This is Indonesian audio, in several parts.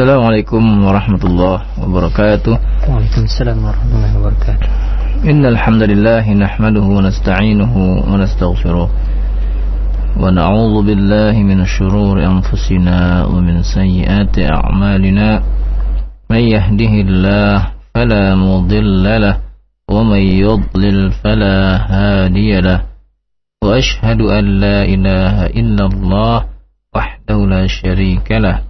Assalamualaikum warahmatullahi wabarakatuh. Waalaikumsalam warahmatullahi wabarakatuh. Innal hamdalillah nahmaduhu wa nasta'inuhu wa nastaghfiruh. Wa na'udzu billahi minasy shururi anfusina wa min sayyiati a'malina. May yahdihillahu fala mudilla lahu wa may yudlil fala hadiya lahu. Wa ashhadu an la ilaha illallah wahdahu la syarika lahu.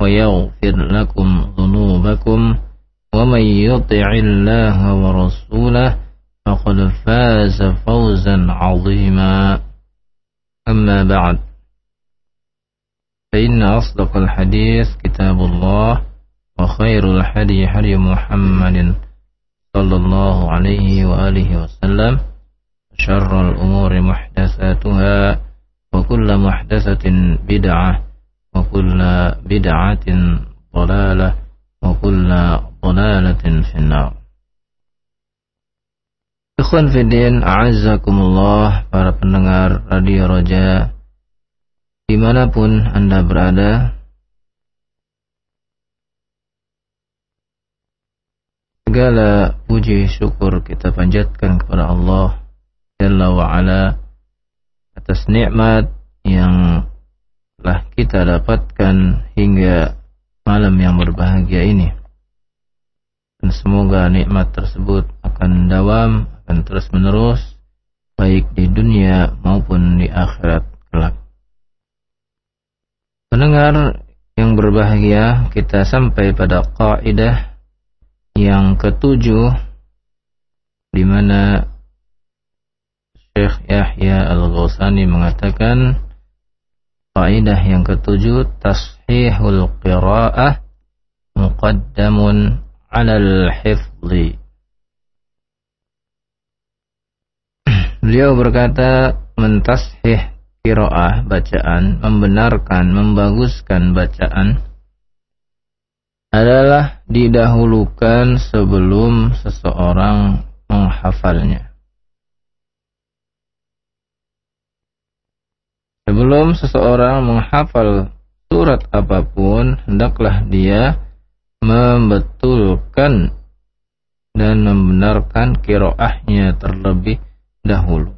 ويغفر لكم ذنوبكم ومن يطع الله ورسوله فقد فاز فوزا عظيما. أما بعد فإن أصدق الحديث كتاب الله وخير الحدي حدي محمد صلى الله عليه وآله وسلم. شر الأمور محدثاتها وكل محدثة بدعة وكل بدعة ضلالة وكل ضلالة في النار Ikhwan Fidin, A'azzakumullah, para pendengar Radio Roja, dimanapun Anda berada, segala puji syukur kita panjatkan kepada Allah Jalla wa'ala atas nikmat yang telah kita dapatkan hingga malam yang berbahagia ini. Dan semoga nikmat tersebut akan dawam, akan terus menerus, baik di dunia maupun di akhirat kelak. Pendengar yang berbahagia, kita sampai pada kaidah yang ketujuh di mana Syekh Yahya Al-Ghausani mengatakan Kaidah yang ketujuh tashihul qiraah muqaddamun 'alal hifdhi. Beliau berkata mentashih qiraah bacaan, membenarkan, membaguskan bacaan adalah didahulukan sebelum seseorang menghafalnya. Sebelum seseorang menghafal surat apa pun, hendaklah dia membetulkan dan membenarkan kiroahnya terlebih dahulu.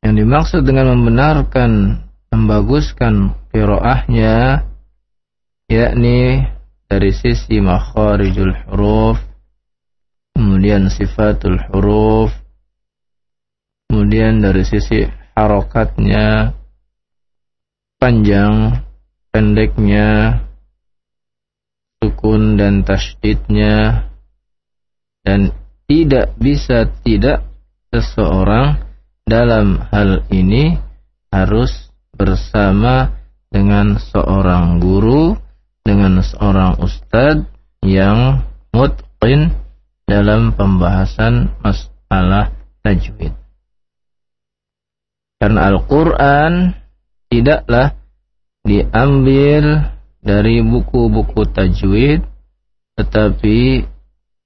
Yang dimaksud dengan membenarkan, membaguskan kiroahnya, yakni dari sisi makharijul huruf, kemudian sifatul huruf, kemudian dari sisi harokatnya, panjang, pendeknya, sukun dan tasydidnya, dan tidak bisa tidak seseorang dalam hal ini harus bersama dengan seorang guru, dengan seorang ustadz yang mutqin dalam pembahasan masalah tajwid. Karena Al-Quran tidaklah diambil dari buku-buku tajwid, tetapi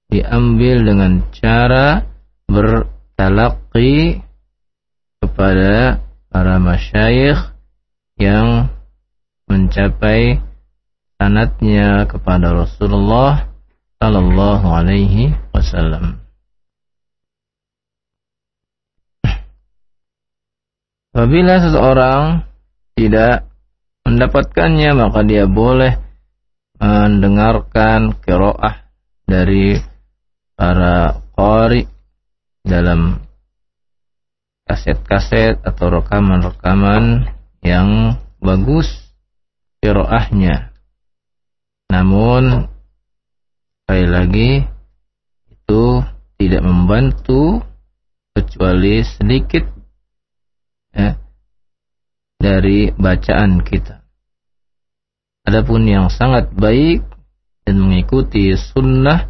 diambil dengan cara bertalaki kepada para masyayikh yang mencapai sanatnya kepada Rasulullah sallallahu alaihi wasallam. Apabila seseorang tidak mendapatkannya maka dia boleh mendengarkan kiroah dari para qari dalam kaset-kaset atau rekaman-rekaman yang bagus kiroahnya. Namun sekali lagi itu tidak membantu kecuali sedikit ya, dari bacaan kita. Adapun yang sangat baik dan mengikuti sunnah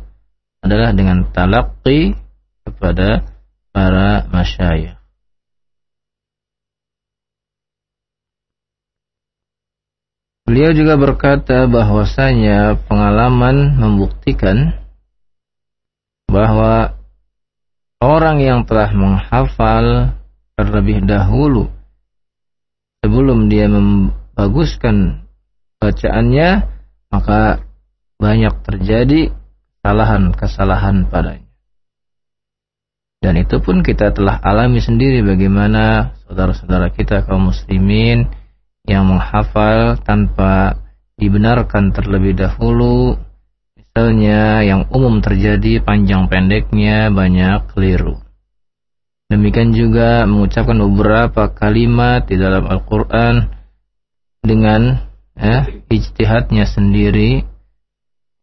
adalah dengan talaqi kepada para masyayikh. Beliau juga berkata bahwasanya pengalaman membuktikan bahwa orang yang telah menghafal terlebih dahulu sebelum dia membaguskan bacaannya maka banyak terjadi kesalahan-kesalahan padanya. Dan itu pun kita telah alami sendiri bagaimana saudara-saudara kita kaum muslimin yang menghafal tanpa dibenarkan terlebih dahulu. Misalnya yang umum terjadi panjang pendeknya banyak keliru. Demikian juga mengucapkan beberapa kalimat di dalam Al-Quran dengan ya, ijtihadnya sendiri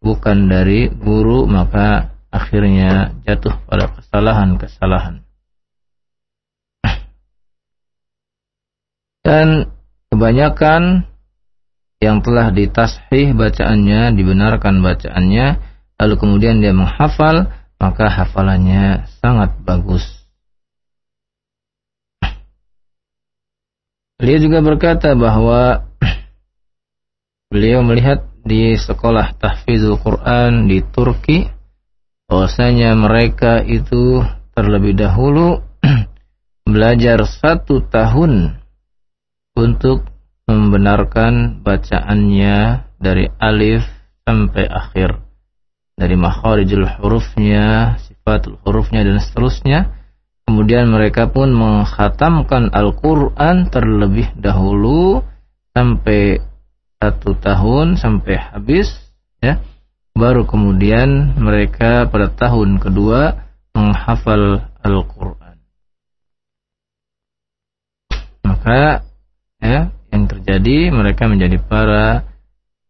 bukan dari guru maka akhirnya jatuh pada kesalahan-kesalahan. Dan kebanyakan yang telah ditashih bacaannya, dibenarkan bacaannya, lalu kemudian dia menghafal, maka hafalannya sangat bagus. Beliau juga berkata bahwa Beliau melihat di sekolah tahfizul Quran di Turki bahwasanya mereka itu terlebih dahulu belajar satu tahun untuk membenarkan bacaannya dari alif sampai akhir dari makharijul hurufnya, sifatul hurufnya dan seterusnya. Kemudian mereka pun menghatamkan Al-Quran terlebih dahulu sampai satu tahun sampai habis ya. Baru kemudian mereka pada tahun kedua menghafal Al-Qur'an. Maka ya yang terjadi mereka menjadi para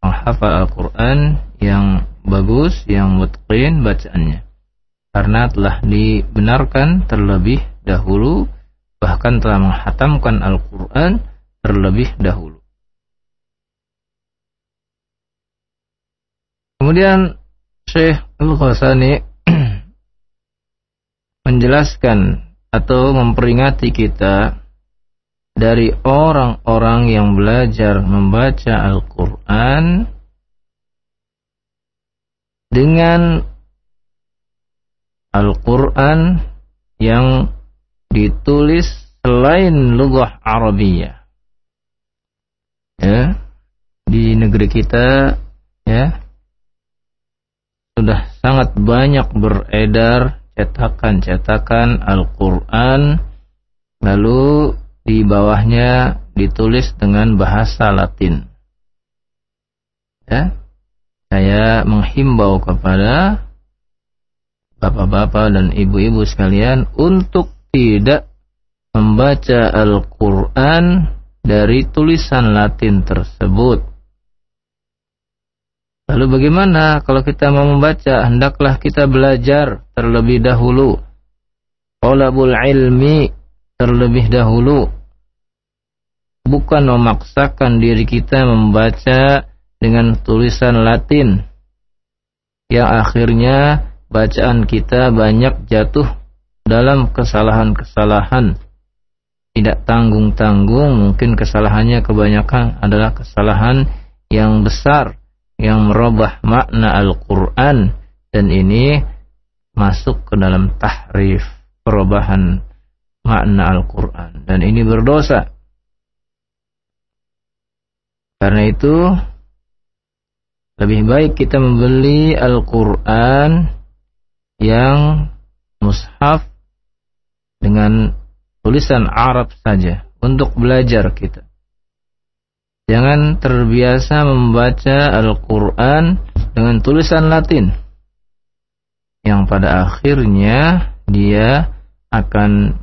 menghafal Al-Qur'an yang bagus yang mutqin bacaannya karena telah dibenarkan terlebih dahulu bahkan telah menghatamkan Al-Qur'an terlebih dahulu. Kemudian Syekh Al-Ghazani menjelaskan atau memperingati kita dari orang-orang yang belajar membaca Al-Quran dengan Al-Quran yang ditulis selain lughah Arabiyah. Ya, di negeri kita ya sudah sangat banyak beredar cetakan-cetakan Al-Quran lalu di bawahnya ditulis dengan bahasa Latin. Ya, saya menghimbau kepada bapak-bapak dan ibu-ibu sekalian untuk tidak membaca Al-Quran dari tulisan Latin tersebut. Lalu bagaimana kalau kita mau membaca? Hendaklah kita belajar terlebih dahulu. Olabul ilmi terlebih dahulu. Bukan memaksakan diri kita membaca dengan tulisan Latin. Yang akhirnya bacaan kita banyak jatuh dalam kesalahan-kesalahan. Tidak tanggung-tanggung, mungkin kesalahannya kebanyakan adalah kesalahan yang besar yang merubah makna Al-Quran. Dan ini masuk ke dalam tahrif perubahan makna Al-Quran. Dan ini berdosa. Karena itu lebih baik kita membeli Al-Quran yang mushaf dengan tulisan Arab saja untuk belajar kita Jangan terbiasa membaca Al-Quran dengan tulisan Latin. yang pada akhirnya dia akan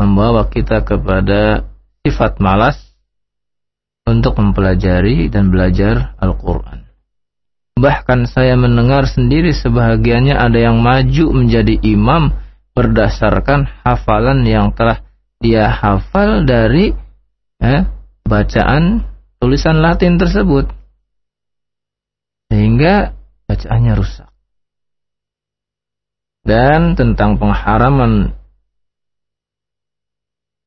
membawa kita kepada sifat malas untuk mempelajari dan belajar Al-Quran. Bahkan saya mendengar sendiri sebahagiannya ada yang maju menjadi imam berdasarkan hafalan yang telah dia hafal dari eh, bacaan tulisan Latin tersebut. Sehingga bacaannya rusak. Dan tentang pengharaman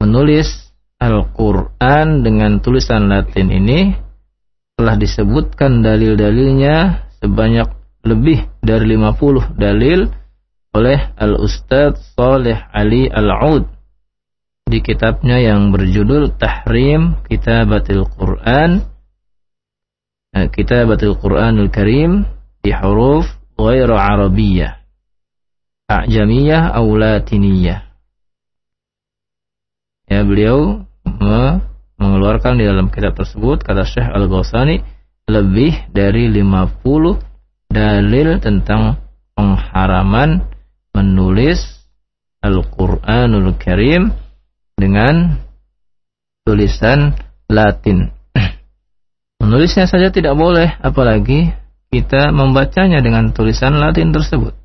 menulis Al-Quran dengan tulisan Latin ini telah disebutkan dalil-dalilnya sebanyak lebih dari 50 dalil oleh Al-Ustadz Saleh Ali Al-Aud di kitabnya yang berjudul Tahrim Kitabatil Quran eh, Kitabatil Quranul Karim di huruf ghairu Arabiyah. A'jamiyah atau Latiniyah ya beliau mengeluarkan di dalam kitab tersebut kata Syekh Al-Ghazani lebih dari 50 dalil tentang pengharaman menulis Al-Qur'anul Karim dengan tulisan Latin. Menulisnya saja tidak boleh apalagi kita membacanya dengan tulisan Latin tersebut.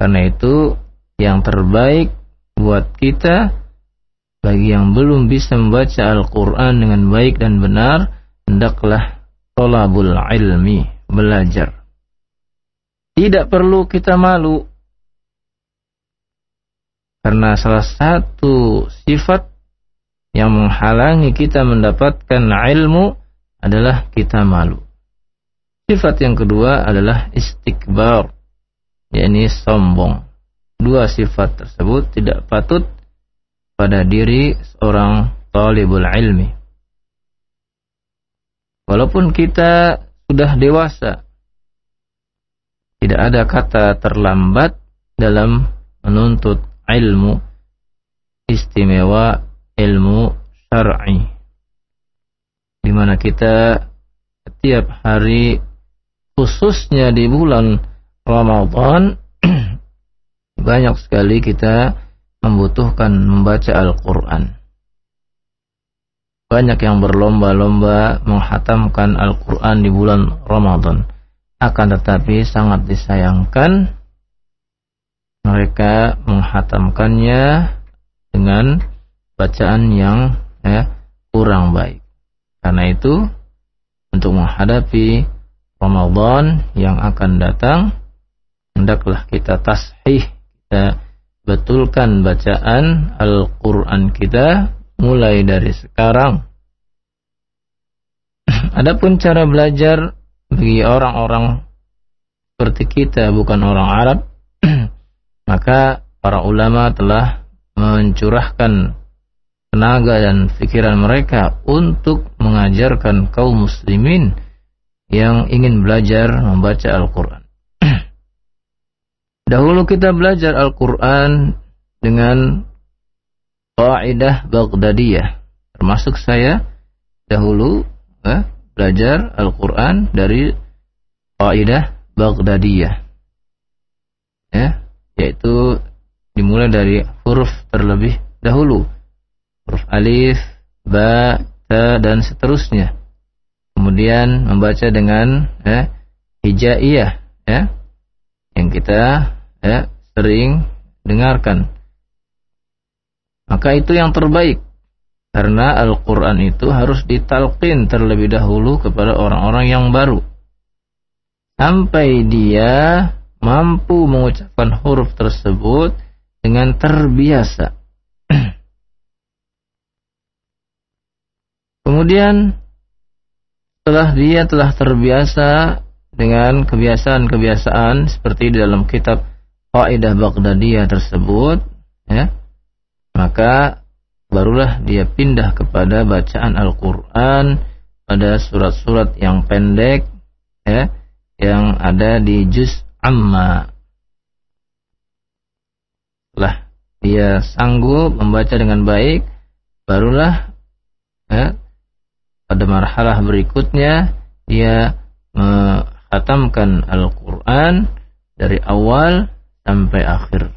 Karena itu yang terbaik buat kita bagi yang belum bisa membaca Al-Quran dengan baik dan benar, hendaklah tolabul ilmi, belajar. Tidak perlu kita malu. Karena salah satu sifat yang menghalangi kita mendapatkan ilmu adalah kita malu. Sifat yang kedua adalah istikbar, yakni sombong. Dua sifat tersebut tidak patut pada diri seorang talibul ilmi. Walaupun kita sudah dewasa, tidak ada kata terlambat dalam menuntut ilmu istimewa ilmu syar'i di mana kita setiap hari khususnya di bulan Ramadan banyak sekali kita membutuhkan membaca Al-Quran. Banyak yang berlomba-lomba menghatamkan Al-Quran di bulan Ramadan. Akan tetapi sangat disayangkan mereka menghatamkannya dengan bacaan yang ya, kurang baik. Karena itu untuk menghadapi Ramadan yang akan datang hendaklah kita tashih kita betulkan bacaan Al-Quran kita mulai dari sekarang. Adapun cara belajar bagi orang-orang seperti kita bukan orang Arab, maka para ulama telah mencurahkan tenaga dan pikiran mereka untuk mengajarkan kaum muslimin yang ingin belajar membaca Al-Quran. Dahulu kita belajar Al-Quran dengan kaidah Baghdadiyah. Termasuk saya dahulu eh, belajar Al-Quran dari kaidah Baghdadiyah. Ya, yaitu dimulai dari huruf terlebih dahulu. Huruf alif, ba, ta, dan seterusnya. Kemudian membaca dengan eh, hijaiyah, ya, yang kita ya, sering dengarkan. Maka itu yang terbaik. Karena Al-Quran itu harus ditalqin terlebih dahulu kepada orang-orang yang baru. Sampai dia mampu mengucapkan huruf tersebut dengan terbiasa. Kemudian setelah dia telah terbiasa dengan kebiasaan-kebiasaan seperti di dalam kitab kaidah Baghdadiyah tersebut ya maka barulah dia pindah kepada bacaan Al-Qur'an pada surat-surat yang pendek ya yang ada di juz amma. Lah dia sanggup membaca dengan baik barulah ya, pada marhalah berikutnya dia menghatamkan Al-Qur'an dari awal sampai akhir.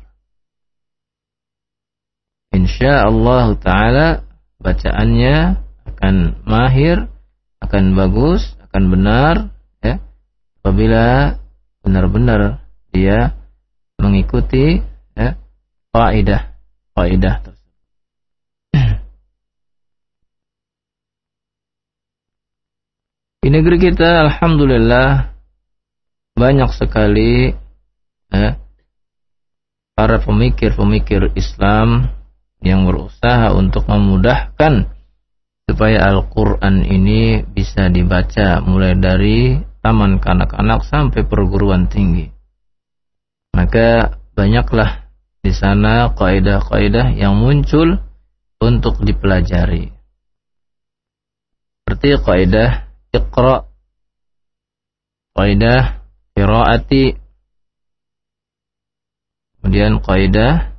Insya Allah Ta'ala bacaannya akan mahir, akan bagus, akan benar, ya. Apabila benar-benar dia mengikuti ya, kaidah kaidah tersebut. Di negeri kita, alhamdulillah banyak sekali ya, para pemikir-pemikir Islam yang berusaha untuk memudahkan supaya Al-Quran ini bisa dibaca mulai dari taman kanak-kanak sampai perguruan tinggi. Maka banyaklah di sana kaidah-kaidah yang muncul untuk dipelajari. Seperti kaidah Iqra, kaidah qiraati, kemudian kaidah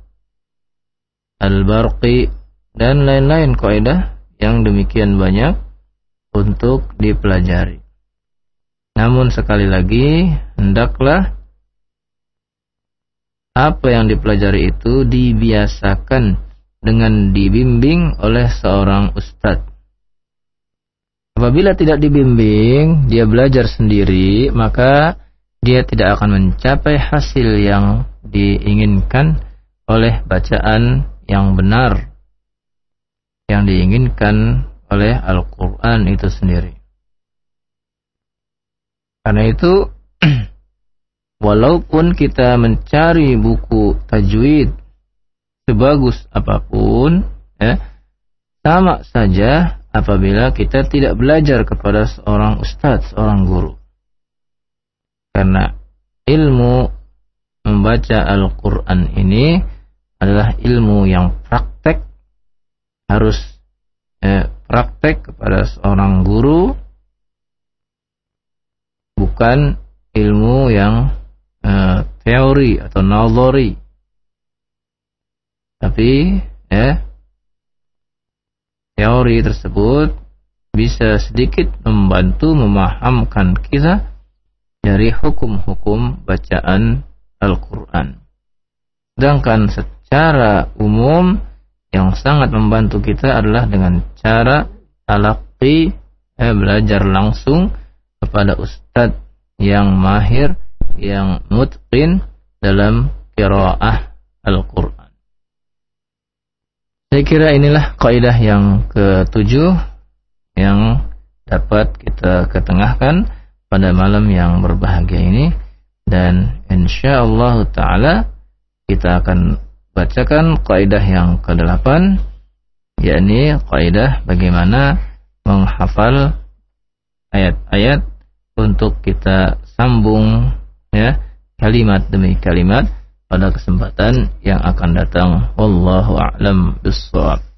al-barqi dan lain-lain kaidah yang demikian banyak untuk dipelajari. Namun sekali lagi hendaklah apa yang dipelajari itu dibiasakan dengan dibimbing oleh seorang ustadz. Apabila tidak dibimbing, dia belajar sendiri, maka dia tidak akan mencapai hasil yang diinginkan oleh bacaan yang benar yang diinginkan oleh Al-Quran itu sendiri. Karena itu, walaupun kita mencari buku tajwid sebagus apa pun, ya, sama saja apabila kita tidak belajar kepada seorang ustadz, seorang guru. Karena ilmu membaca Al-Quran ini adalah ilmu yang praktek, harus eh, praktek kepada seorang guru, bukan ilmu yang eh, teori atau nalori. Tapi eh, teori tersebut bisa sedikit membantu memahamkan kita dari hukum-hukum bacaan Al-Quran. Sedangkan secara umum yang sangat membantu kita adalah dengan cara talaqi eh, belajar langsung kepada ustadz yang mahir, yang mutqin dalam qiraah Al-Quran. Saya kira inilah kaidah yang ketujuh yang dapat kita ketengahkan pada malam yang berbahagia ini. Dan insyaallah taala kita akan bacakan kaidah yang ke-8 yakni kaidah bagaimana menghafal ayat-ayat untuk kita sambung ya kalimat demi kalimat pada kesempatan yang akan datang. Wallahu a'lam bissawab